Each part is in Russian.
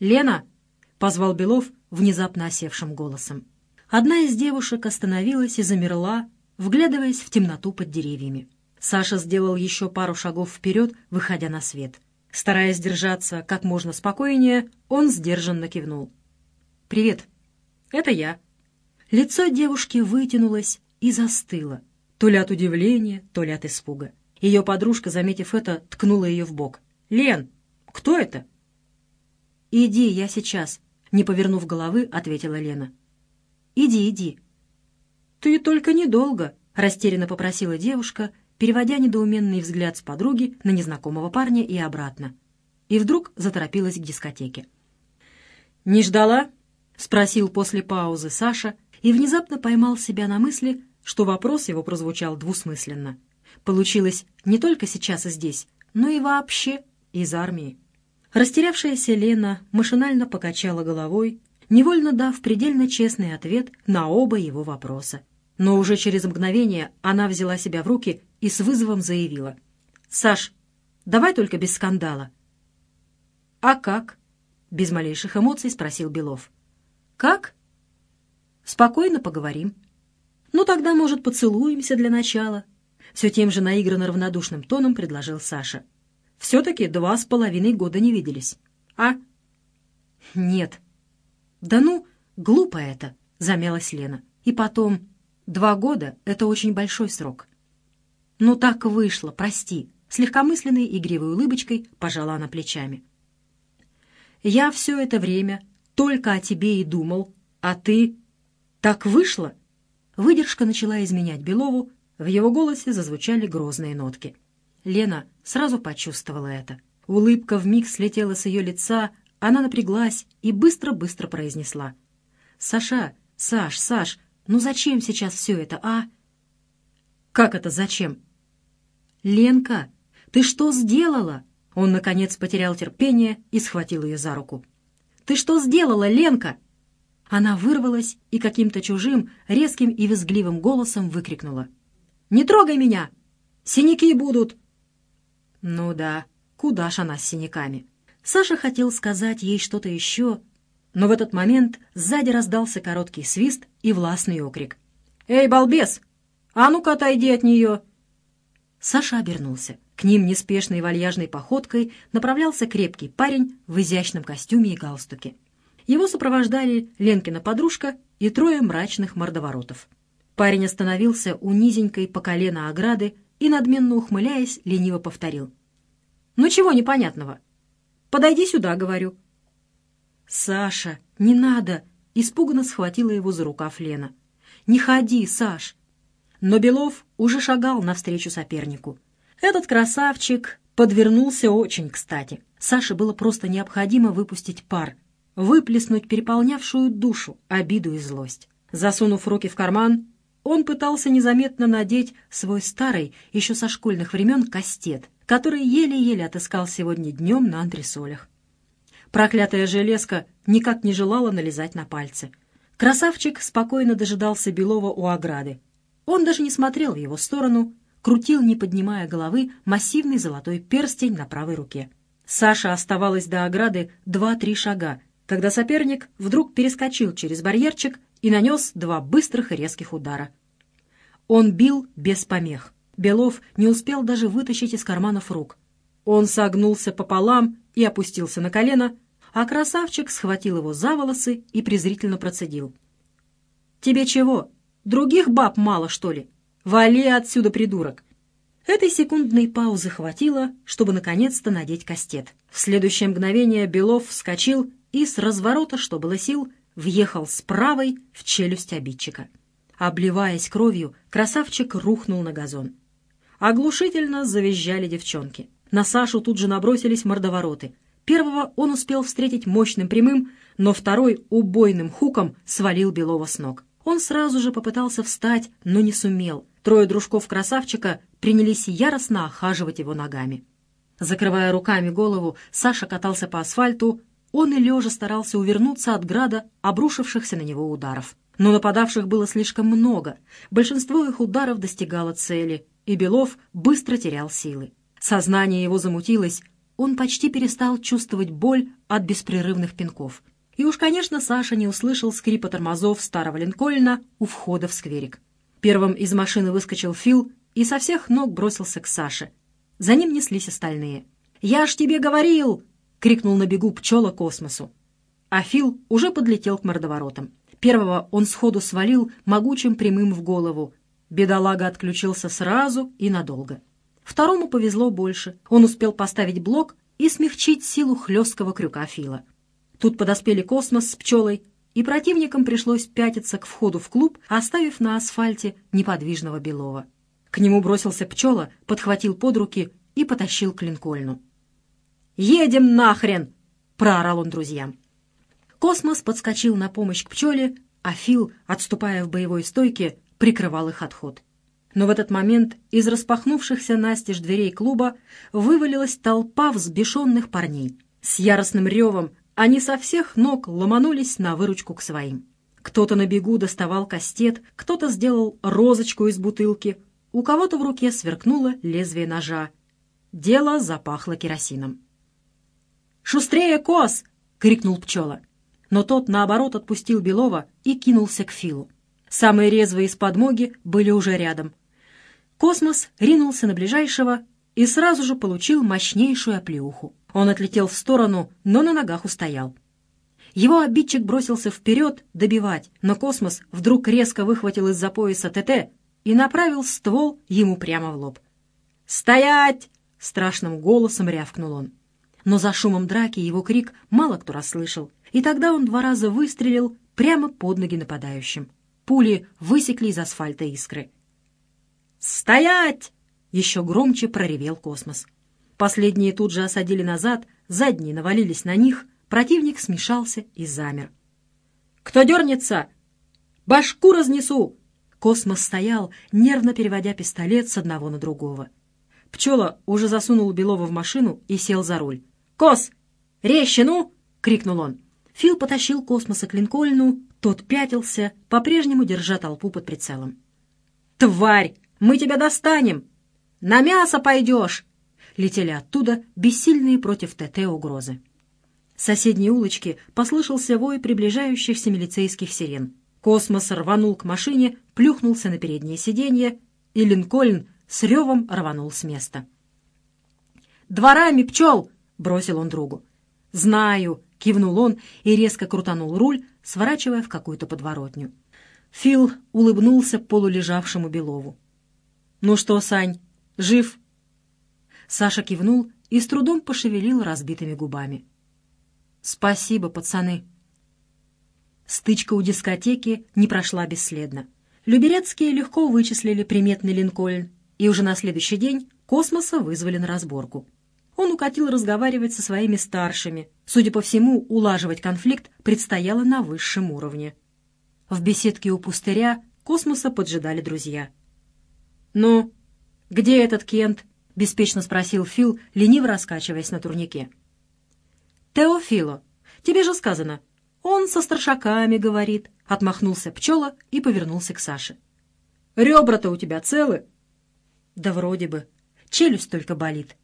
«Лена!» — позвал Белов внезапно осевшим голосом. Одна из девушек остановилась и замерла, вглядываясь в темноту под деревьями. Саша сделал еще пару шагов вперед, выходя на свет. Стараясь держаться как можно спокойнее, он сдержанно кивнул. «Привет. Это я». Лицо девушки вытянулось и застыло, то ли от удивления, то ли от испуга. Ее подружка, заметив это, ткнула ее в бок. «Лен, кто это?» «Иди, я сейчас», — не повернув головы, ответила Лена. «Иди, иди». «Ты только недолго», — растерянно попросила девушка, переводя недоуменный взгляд с подруги на незнакомого парня и обратно. И вдруг заторопилась к дискотеке. «Не ждала?» — спросил после паузы Саша и внезапно поймал себя на мысли, что вопрос его прозвучал двусмысленно. Получилось не только сейчас и здесь, но и вообще из армии. Растерявшаяся Лена машинально покачала головой, невольно дав предельно честный ответ на оба его вопроса. Но уже через мгновение она взяла себя в руки и с вызовом заявила. «Саш, давай только без скандала». «А как?» — без малейших эмоций спросил Белов. «Как?» «Спокойно поговорим». «Ну, тогда, может, поцелуемся для начала?» Все тем же наигранно равнодушным тоном предложил Саша. «Все-таки два с половиной года не виделись. А?» «Нет». «Да ну, глупо это», — замялась Лена. «И потом, два года — это очень большой срок». «Ну так вышло, прости», — с легкомысленной игривой улыбочкой пожала она плечами. «Я все это время только о тебе и думал, а ты...» «Так вышло?» Выдержка начала изменять Белову, в его голосе зазвучали грозные нотки. Лена сразу почувствовала это. Улыбка вмиг слетела с ее лица, она напряглась и быстро-быстро произнесла. «Саша, Саш, Саш, ну зачем сейчас все это, а?» «Как это зачем?» «Ленка, ты что сделала?» Он, наконец, потерял терпение и схватил ее за руку. «Ты что сделала, Ленка?» Она вырвалась и каким-то чужим, резким и визгливым голосом выкрикнула. «Не трогай меня! Синяки будут!» Ну да, куда ж она с синяками? Саша хотел сказать ей что-то еще, но в этот момент сзади раздался короткий свист и властный окрик. «Эй, балбес! А ну-ка отойди от нее!» Саша обернулся. К ним неспешной вальяжной походкой направлялся крепкий парень в изящном костюме и галстуке. Его сопровождали Ленкина подружка и трое мрачных мордоворотов. Парень остановился у низенькой по колено ограды и, надменно ухмыляясь, лениво повторил. «Ну чего непонятного? Подойди сюда, — говорю». «Саша, не надо!» — испуганно схватила его за рукав Лена. «Не ходи, Саш!» Но Белов уже шагал навстречу сопернику. Этот красавчик подвернулся очень кстати. Саше было просто необходимо выпустить пар, выплеснуть переполнявшую душу, обиду и злость. Засунув руки в карман, он пытался незаметно надеть свой старый, еще со школьных времен, кастет, который еле-еле отыскал сегодня днем на антресолях. Проклятая железка никак не желала налезать на пальцы. Красавчик спокойно дожидался Белова у ограды. Он даже не смотрел в его сторону, крутил, не поднимая головы, массивный золотой перстень на правой руке. Саша оставалось до ограды два-три шага, когда соперник вдруг перескочил через барьерчик и нанес два быстрых и резких удара. Он бил без помех. Белов не успел даже вытащить из карманов рук. Он согнулся пополам и опустился на колено, а красавчик схватил его за волосы и презрительно процедил. «Тебе чего? Других баб мало, что ли? Вали отсюда, придурок!» Этой секундной паузы хватило, чтобы наконец-то надеть кастет. В следующее мгновение Белов вскочил и с разворота, что было сил, въехал с правой в челюсть обидчика. Обливаясь кровью, красавчик рухнул на газон. Оглушительно завизжали девчонки. На Сашу тут же набросились мордовороты. Первого он успел встретить мощным прямым, но второй убойным хуком свалил Белова с ног. Он сразу же попытался встать, но не сумел. Трое дружков красавчика принялись яростно охаживать его ногами. Закрывая руками голову, Саша катался по асфальту, он и лежа старался увернуться от града, обрушившихся на него ударов. Но нападавших было слишком много, большинство их ударов достигало цели, и Белов быстро терял силы. Сознание его замутилось, он почти перестал чувствовать боль от беспрерывных пинков. И уж, конечно, Саша не услышал скрипа тормозов старого Линкольна у входа в скверик. Первым из машины выскочил Фил и со всех ног бросился к Саше. За ним неслись остальные. «Я ж тебе говорил!» — крикнул на бегу пчела космосу. А Фил уже подлетел к мордоворотам. Первого он сходу свалил могучим прямым в голову. Бедолага отключился сразу и надолго. Второму повезло больше. Он успел поставить блок и смягчить силу хлесткого крюка Фила. Тут подоспели космос с пчелой, и противникам пришлось пятиться к входу в клуб, оставив на асфальте неподвижного Белова. К нему бросился пчела, подхватил под руки и потащил к Линкольну. «Едем нахрен!» — проорал он друзьям. Космос подскочил на помощь к пчеле, а Фил, отступая в боевой стойке, прикрывал их отход. Но в этот момент из распахнувшихся настежь дверей клуба вывалилась толпа взбешенных парней. С яростным ревом они со всех ног ломанулись на выручку к своим. Кто-то на бегу доставал кастет, кто-то сделал розочку из бутылки, у кого-то в руке сверкнуло лезвие ножа. Дело запахло керосином. «Шустрее, Кос!» — крикнул Пчела. Но тот, наоборот, отпустил Белова и кинулся к Филу. Самые резвые из подмоги были уже рядом. Космос ринулся на ближайшего и сразу же получил мощнейшую оплеуху. Он отлетел в сторону, но на ногах устоял. Его обидчик бросился вперед добивать, но Космос вдруг резко выхватил из-за пояса ТТ и направил ствол ему прямо в лоб. «Стоять!» — страшным голосом рявкнул он. Но за шумом драки его крик мало кто расслышал, и тогда он два раза выстрелил прямо под ноги нападающим. Пули высекли из асфальта искры. «Стоять!» — еще громче проревел космос. Последние тут же осадили назад, задние навалились на них, противник смешался и замер. «Кто дернется? Башку разнесу!» Космос стоял, нервно переводя пистолет с одного на другого. Пчела уже засунул Белова в машину и сел за руль. «Кос! Резче, ну!» — крикнул он. Фил потащил Космоса к Линкольну, тот пятился, по-прежнему держа толпу под прицелом. «Тварь! Мы тебя достанем! На мясо пойдешь!» летели оттуда бессильные против ТТ угрозы. С соседней улочки послышался вой приближающихся милицейских сирен. Космос рванул к машине, плюхнулся на переднее сиденье, и Линкольн с ревом рванул с места. «Дворами пчел!» — бросил он другу. «Знаю!» — кивнул он и резко крутанул руль, сворачивая в какую-то подворотню. Фил улыбнулся полулежавшему Белову. «Ну что, Сань, жив?» Саша кивнул и с трудом пошевелил разбитыми губами. «Спасибо, пацаны». Стычка у дискотеки не прошла бесследно. Люберецкие легко вычислили приметный Линкольн, и уже на следующий день Космоса вызвали на разборку. Он укатил разговаривать со своими старшими. Судя по всему, улаживать конфликт предстояло на высшем уровне. В беседке у пустыря Космоса поджидали друзья. «Ну, где этот Кент?» — беспечно спросил Фил, лениво раскачиваясь на турнике. «Теофило, тебе же сказано. Он со старшаками говорит», — отмахнулся пчела и повернулся к Саше. «Ребра-то у тебя целы?» «Да вроде бы. Челюсть только болит».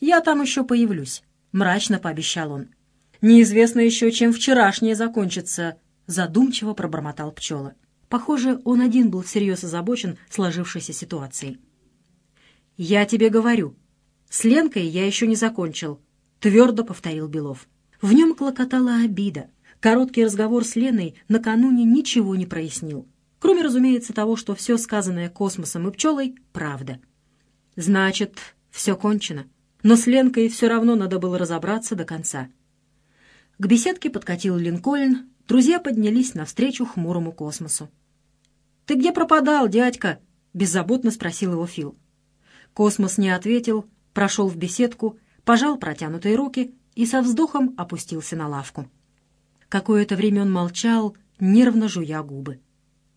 «Я там еще появлюсь», — мрачно пообещал он. «Неизвестно еще, чем вчерашнее закончится», — задумчиво пробормотал пчела. Похоже, он один был всерьез озабочен сложившейся ситуацией. «Я тебе говорю, с Ленкой я еще не закончил», — твердо повторил Белов. В нем клокотала обида. Короткий разговор с Леной накануне ничего не прояснил. Кроме, разумеется, того, что все сказанное космосом и пчелой — правда. Значит, все кончено. Но с Ленкой все равно надо было разобраться до конца. К беседке подкатил Линкольн, друзья поднялись навстречу хмурому космосу. «Ты где пропадал, дядька?» — беззаботно спросил его Фил. Космос не ответил, прошел в беседку, пожал протянутые руки и со вздохом опустился на лавку. Какое-то время он молчал, нервно жуя губы.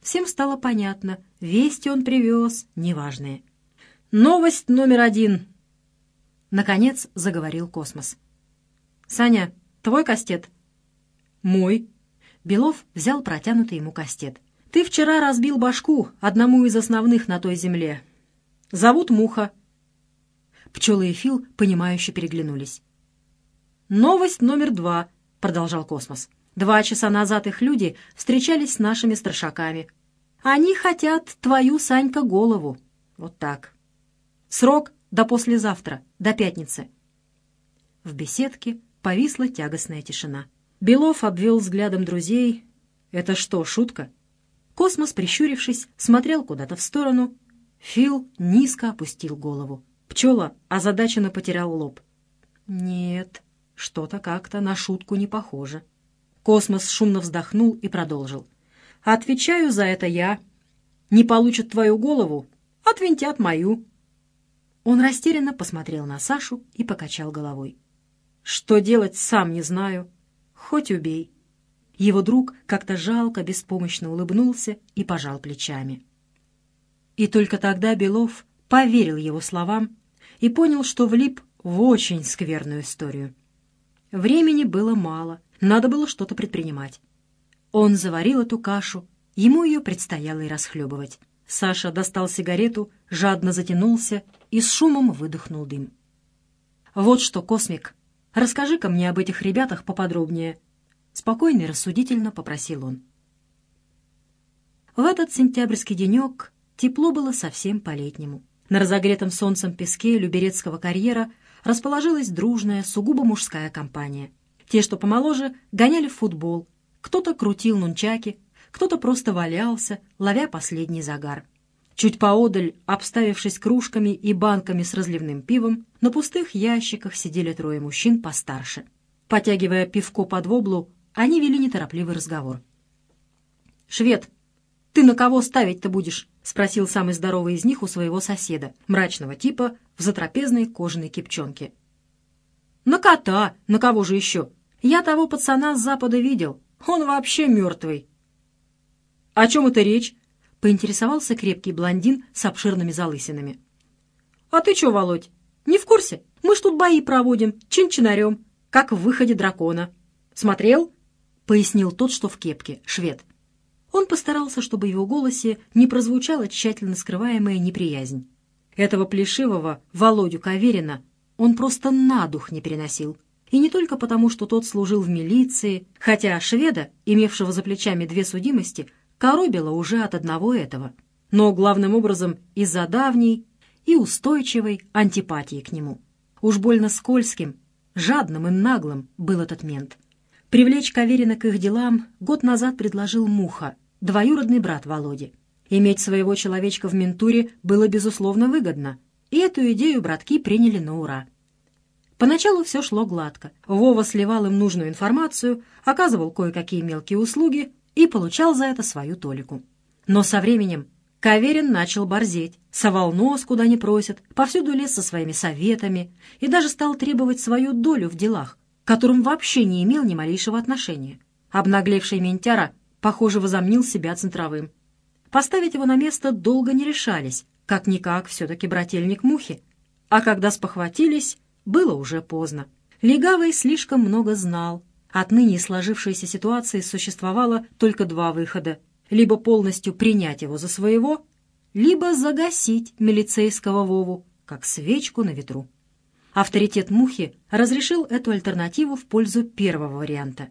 Всем стало понятно, вести он привез неважные. «Новость номер один!» Наконец заговорил Космос. «Саня, твой кастет?» «Мой». Белов взял протянутый ему кастет. «Ты вчера разбил башку одному из основных на той земле. Зовут Муха. Пчелы и Фил, понимающе переглянулись. «Новость номер два», — продолжал Космос. «Два часа назад их люди встречались с нашими старшаками. Они хотят твою, Санька, голову. Вот так. Срок до послезавтра, до пятницы». В беседке повисла тягостная тишина. Белов обвел взглядом друзей. «Это что, шутка?» Космос, прищурившись, смотрел куда-то в сторону. Фил низко опустил голову. Пчела озадаченно потер лоб. «Нет, что-то как-то на шутку не похоже». Космос шумно вздохнул и продолжил. «Отвечаю за это я. Не получат твою голову, отвинтят мою». Он растерянно посмотрел на Сашу и покачал головой. «Что делать, сам не знаю. Хоть убей». Его друг как-то жалко, беспомощно улыбнулся и пожал плечами. И только тогда Белов поверил его словам и понял, что влип в очень скверную историю. Времени было мало, надо было что-то предпринимать. Он заварил эту кашу, ему ее предстояло и расхлебывать. Саша достал сигарету, жадно затянулся и с шумом выдохнул дым. «Вот что, космик, расскажи-ка мне об этих ребятах поподробнее», Спокойно и рассудительно попросил он. В этот сентябрьский денек тепло было совсем по-летнему. На разогретом солнцем песке Люберецкого карьера расположилась дружная, сугубо мужская компания. Те, что помоложе, гоняли в футбол. Кто-то крутил нунчаки, кто-то просто валялся, ловя последний загар. Чуть поодаль, обставившись кружками и банками с разливным пивом, на пустых ящиках сидели трое мужчин постарше. Потягивая пивко под воблу, они вели неторопливый разговор. «Швед, ты на кого ставить-то будешь?» — спросил самый здоровый из них у своего соседа, мрачного типа, в затрапезной кожаной кипчонке. «На кота! На кого же еще? Я того пацана с запада видел. Он вообще мертвый». «О чем это речь?» — поинтересовался крепкий блондин с обширными залысинами. «А ты че, Володь, не в курсе? Мы ж тут бои проводим, чин-чинарем, как в выходе дракона. Смотрел?» — пояснил тот, что в кепке, швед. Он постарался, чтобы в его голосе не прозвучала тщательно скрываемая неприязнь. Этого плешивого Володю Каверина он просто на дух не переносил. И не только потому, что тот служил в милиции, хотя шведа, имевшего за плечами две судимости, коробило уже от одного этого, но главным образом из-за давней и устойчивой антипатии к нему. Уж больно скользким, жадным и наглым был этот мент. Привлечь Каверина к их делам год назад предложил Муха, двоюродный брат Володи. Иметь своего человечка в ментуре было, безусловно, выгодно, и эту идею братки приняли на ура. Поначалу все шло гладко. Вова сливал им нужную информацию, оказывал кое-какие мелкие услуги и получал за это свою толику. Но со временем Каверин начал борзеть, совал нос, куда не просят, повсюду лез со своими советами и даже стал требовать свою долю в делах, которым вообще не имел ни малейшего отношения. Обнаглевший ментяра, похоже, возомнил себя центровым. Поставить его на место долго не решались, как-никак все-таки брательник мухи. А когда спохватились, было уже поздно. Легавый слишком много знал. Отныне сложившейся ситуации существовало только два выхода. Либо полностью принять его за своего, либо загасить милицейского Вову, как свечку на ветру. Авторитет Мухи разрешил эту альтернативу в пользу первого варианта.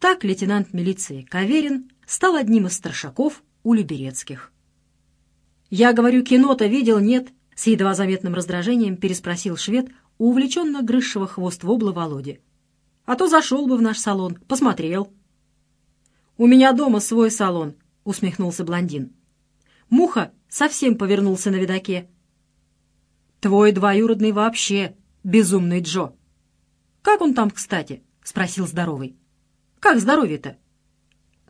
Так лейтенант милиции Каверин стал одним из старшаков у Люберецких. «Я говорю, кино-то видел, нет?» — с едва заметным раздражением переспросил швед увлеченно грызшего хвост вобла Володи. «А то зашел бы в наш салон, посмотрел». «У меня дома свой салон», — усмехнулся блондин. Муха совсем повернулся на видаке. Твой двоюродный вообще безумный Джо. Как он там, кстати? Спросил здоровый. Как здоровье-то?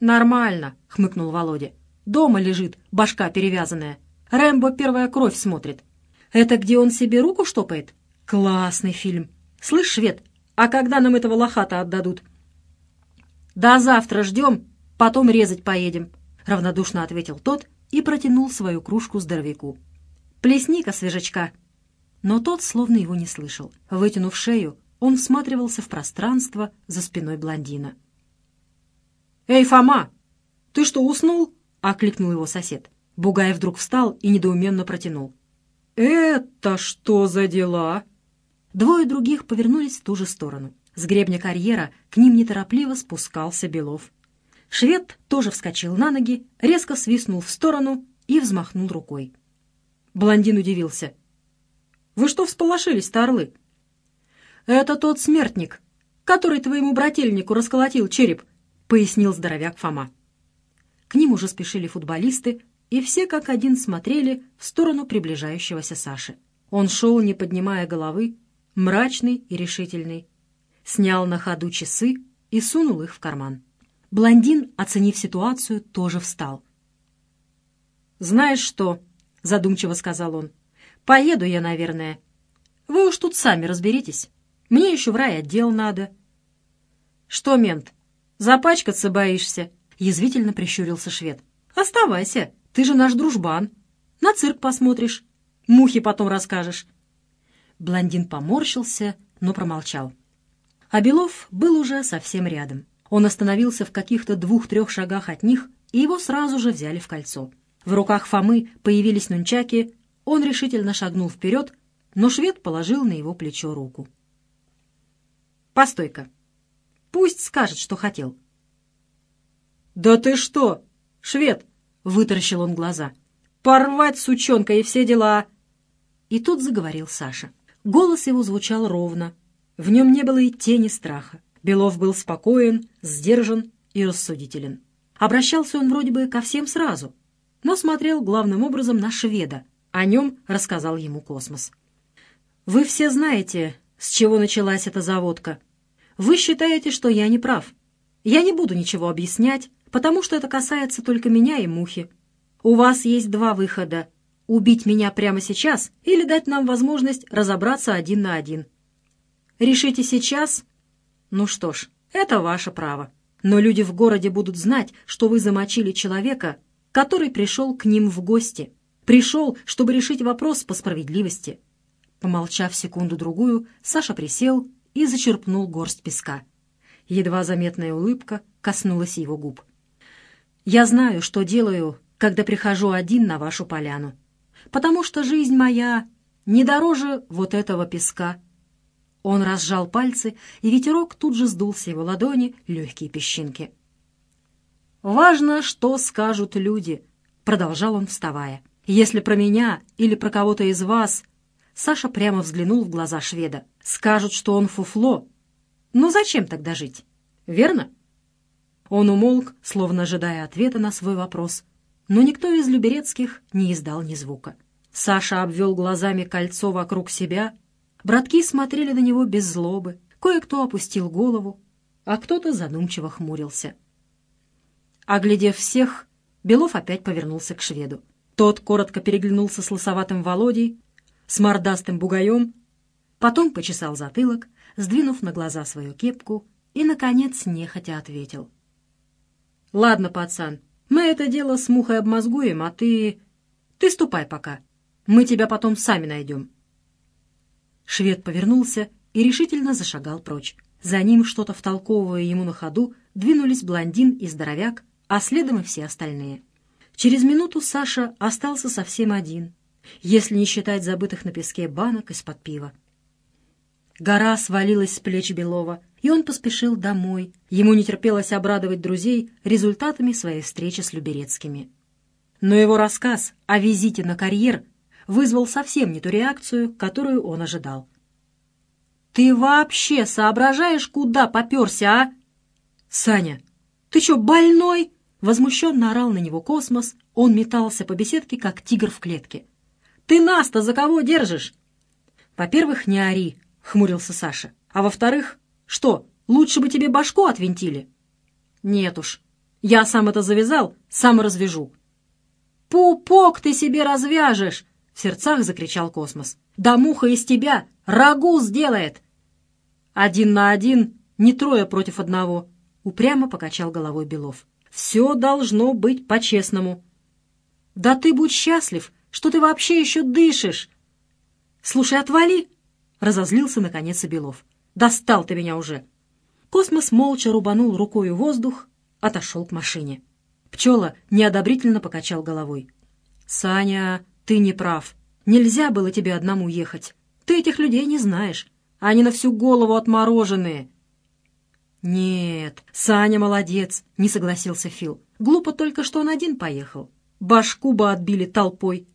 Нормально, хмыкнул Володя. Дома лежит, башка перевязанная. Рэмбо первая кровь смотрит. Это где он себе руку штопает? Классный фильм. Слышь, швед, а когда нам этого лохата отдадут? До завтра ждем, потом резать поедем, равнодушно ответил тот и протянул свою кружку здоровяку. Плесни-ка свежачка. Но тот словно его не слышал. Вытянув шею, он всматривался в пространство за спиной блондина. «Эй, Фома, ты что, уснул?» — окликнул его сосед. Бугай вдруг встал и недоуменно протянул. «Это что за дела?» Двое других повернулись в ту же сторону. С гребня карьера к ним неторопливо спускался Белов. Швед тоже вскочил на ноги, резко свистнул в сторону и взмахнул рукой. Блондин удивился. «Вы что всполошились-то, орлы?» «Это тот смертник, который твоему брательнику расколотил череп», — пояснил здоровяк Фома. К ним уже спешили футболисты, и все как один смотрели в сторону приближающегося Саши. Он шел, не поднимая головы, мрачный и решительный. Снял на ходу часы и сунул их в карман. Блондин, оценив ситуацию, тоже встал. «Знаешь что?» — задумчиво сказал он. «Поеду я, наверное. Вы уж тут сами разберитесь. Мне еще в райотдел надо». «Что, мент, запачкаться боишься?» — язвительно прищурился швед. «Оставайся, ты же наш дружбан. На цирк посмотришь, мухи потом расскажешь». Блондин поморщился, но промолчал. А Белов был уже совсем рядом. Он остановился в каких-то двух-трех шагах от них, и его сразу же взяли в кольцо. В руках Фомы появились нунчаки, он решительно шагнул вперед, но швед положил на его плечо руку. «Постой-ка. Пусть скажет, что хотел». «Да ты что, швед!» — вытаращил он глаза. «Порвать, сучонка, и все дела!» И тут заговорил Саша. Голос его звучал ровно. В нем не было и тени страха. Белов был спокоен, сдержан и рассудителен. Обращался он вроде бы ко всем сразу, но смотрел главным образом на шведа. О нем рассказал ему космос. «Вы все знаете, с чего началась эта заводка. Вы считаете, что я не прав. Я не буду ничего объяснять, потому что это касается только меня и Мухи. У вас есть два выхода убить меня прямо сейчас или дать нам возможность разобраться один на один. Решите сейчас? Ну что ж, это ваше право. Но люди в городе будут знать, что вы замочили человека, который пришел к ним в гости. Пришел, чтобы решить вопрос по справедливости. Помолчав секунду-другую, Саша присел и зачерпнул горсть песка. Едва заметная улыбка коснулась его губ. «Я знаю, что делаю, когда прихожу один на вашу поляну потому что жизнь моя не дороже вот этого песка». Он разжал пальцы, и ветерок тут же сдул с его ладони легкие песчинки. «Важно, что скажут люди», — продолжал он, вставая. «Если про меня или про кого-то из вас...» Саша прямо взглянул в глаза шведа. «Скажут, что он фуфло. Ну зачем тогда жить? Верно?» Он умолк, словно ожидая ответа на свой вопрос, но никто из люберецких не издал ни звука. Саша обвел глазами кольцо вокруг себя. Братки смотрели на него без злобы. Кое-кто опустил голову, а кто-то задумчиво хмурился. Оглядев всех, Белов опять повернулся к шведу. Тот коротко переглянулся с лосоватым Володей, с мордастым бугаем, потом почесал затылок, сдвинув на глаза свою кепку и, наконец, нехотя ответил. «Ладно, пацан, мы это дело с мухой обмозгуем, а ты... Ты ступай пока. Мы тебя потом сами найдем». Швед повернулся и решительно зашагал прочь. За ним, что-то втолковывая ему на ходу, двинулись блондин и здоровяк, а следом и все остальные. Через минуту Саша остался совсем один, если не считать забытых на песке банок из-под пива. Гора свалилась с плеч Белова, и он поспешил домой. Ему не терпелось обрадовать друзей результатами своей встречи с Люберецкими. Но его рассказ о визите на карьер вызвал совсем не ту реакцию, которую он ожидал. «Ты вообще соображаешь, куда попёрся, а?» «Саня, ты чё, больной?» Возмущенно орал на него космос, он метался по беседке, как тигр в клетке. «Ты нас-то за кого держишь?» «Во-первых, не ори», — хмурился Саша. «А во-вторых, что, лучше бы тебе башку отвинтили?» «Нет уж, я сам это завязал, сам развяжу». «Пупок ты себе развяжешь!» — в сердцах закричал Космос. «Да Муха из тебя рагу сделает!» «Один на один, не трое против одного», — упрямо покачал головой Белов. «Все должно быть по-честному». «Да ты будь счастлив, что ты вообще еще дышишь!» «Слушай, отвали!» — разозлился наконец Белов. «Достал ты меня уже!» Космос молча рубанул рукой воздух, отошел к машине. Пчела неодобрительно покачал головой. «Саня, ты не прав. Нельзя было тебе одному ехать. Ты этих людей не знаешь. Они на всю голову отмороженные». «Нет, Саня молодец», — не согласился Фил. «Глупо только, что он один поехал. Башку бы отбили толпой.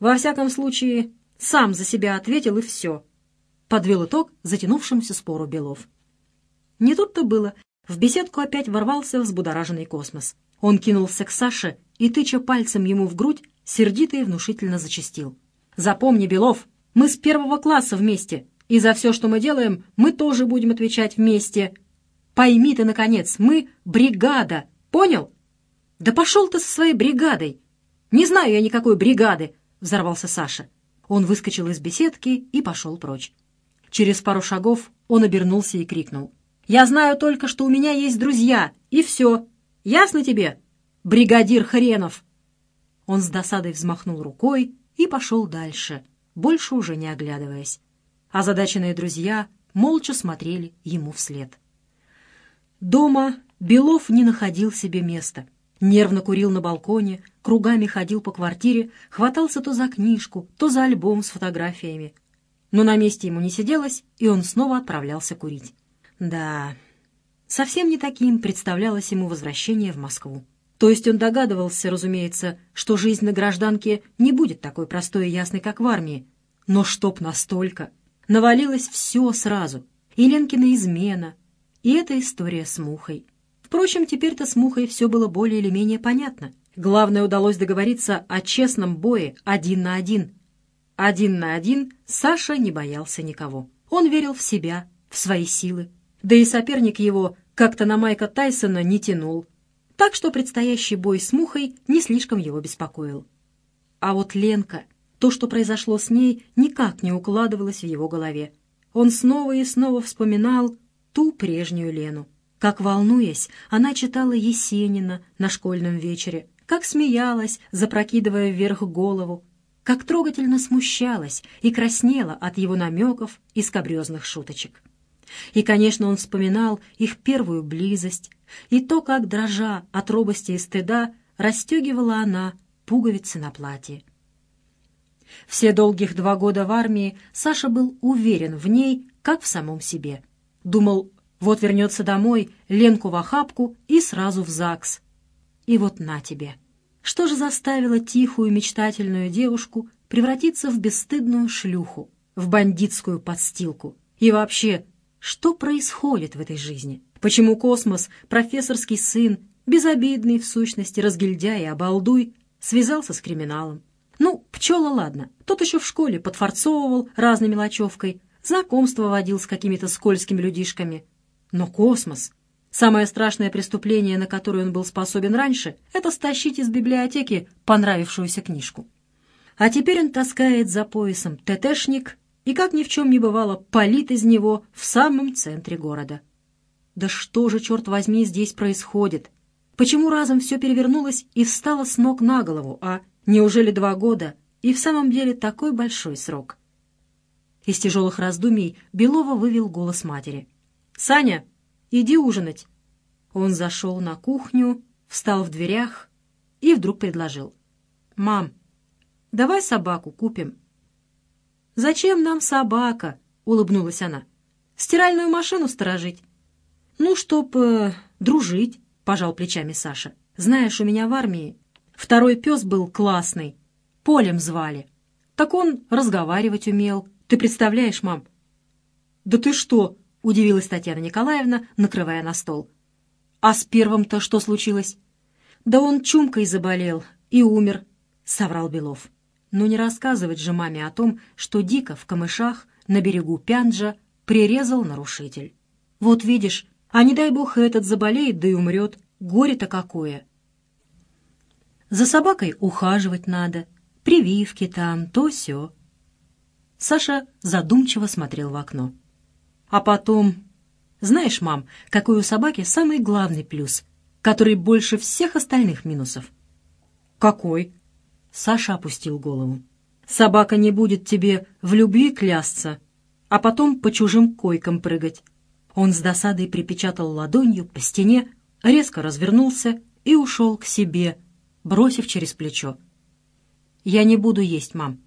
Во всяком случае, сам за себя ответил, и все». Подвел итог затянувшемуся спору Белов. Не тут-то было. В беседку опять ворвался взбудораженный космос. Он кинулся к Саше и, тыча пальцем ему в грудь, сердито и внушительно зачастил. «Запомни, Белов, мы с первого класса вместе, и за все, что мы делаем, мы тоже будем отвечать вместе. Пойми ты, наконец, мы бригада, понял?» «Да пошел ты со своей бригадой!» «Не знаю я никакой бригады!» — взорвался Саша. Он выскочил из беседки и пошел прочь. Через пару шагов он обернулся и крикнул. «Я знаю только, что у меня есть друзья, и все. Ясно тебе, бригадир хренов?» Он с досадой взмахнул рукой и пошел дальше, больше уже не оглядываясь. Озадаченные друзья молча смотрели ему вслед. Дома Белов не находил себе места. Нервно курил на балконе, кругами ходил по квартире, хватался то за книжку, то за альбом с фотографиями. Но на месте ему не сиделось, и он снова отправлялся курить. Да, совсем не таким представлялось ему возвращение в Москву. То есть он догадывался, разумеется, что жизнь на гражданке не будет такой простой и ясной, как в армии. Но чтоб настолько. Навалилось все сразу. И Ленкина измена, и эта история с Мухой. Впрочем, теперь-то с Мухой все было более или менее понятно. Главное, удалось договориться о честном бое один на один. Один на один Саша не боялся никого. Он верил в себя, в свои силы. Да и соперник его как-то на Майка Тайсона не тянул. Так что предстоящий бой с Мухой не слишком его беспокоил. А вот Ленка, то, что произошло с ней, никак не укладывалось в его голове. Он снова и снова вспоминал ту прежнюю Лену. Как, волнуясь, она читала Есенина на школьном вечере, как смеялась, запрокидывая вверх голову, как трогательно смущалась и краснела от его намеков и скобрезных шуточек. И, конечно, он вспоминал их первую близость и то, как, дрожа от робости и стыда, расстегивала она пуговицы на платье. Все долгих два года в армии Саша был уверен в ней, как в самом себе. Думал, вот вернется домой, Ленку в охапку и сразу в ЗАГС. И вот на тебе. Что же заставило тихую мечтательную девушку превратиться в бесстыдную шлюху, в бандитскую подстилку? И вообще, что происходит в этой жизни? Почему космос, профессорский сын, безобидный в сущности разгильдяй и обалдуй, связался с криминалом? Ну, пчела, ладно, тот еще в школе подфорцовывал разной мелочевкой, знакомство водил с какими-то скользкими людишками. Но космос... Самое страшное преступление, на которое он был способен раньше, это стащить из библиотеки понравившуюся книжку. А теперь он таскает за поясом ТТшник и, как ни в чем не бывало, палит из него в самом центре города. Да что же, черт возьми, здесь происходит? Почему разом все перевернулось и встало с ног на голову, а неужели два года и в самом деле такой большой срок? Из тяжелых раздумий Белова вывел голос матери. «Саня, иди ужинать!» Он зашел на кухню, встал в дверях и вдруг предложил. «Мам, давай собаку купим». «Зачем нам собака?» — улыбнулась она. «Стиральную машину сторожить». «Ну, чтоб э, дружить», — пожал плечами Саша. «Знаешь, у меня в армии второй пес был классный. Полем звали. Так он разговаривать умел. Ты представляешь, мам?» «Да ты что?» — удивилась Татьяна Николаевна, накрывая на стол. «А с первым-то что случилось?» «Да он чумкой заболел и умер», — соврал Белов. Но не рассказывать же маме о том, что дико в камышах на берегу Пянджа прирезал нарушитель. Вот видишь, а не дай бог этот заболеет, да и умрет. Горе-то какое! За собакой ухаживать надо, прививки там, то все. Саша задумчиво смотрел в окно. А потом... Знаешь, мам, какой у собаки самый главный плюс, который больше всех остальных минусов? Какой? Саша опустил голову. «Собака не будет тебе в любви клясться, а потом по чужим койкам прыгать». Он с досадой припечатал ладонью по стене, резко развернулся и ушел к себе, бросив через плечо. «Я не буду есть, мам.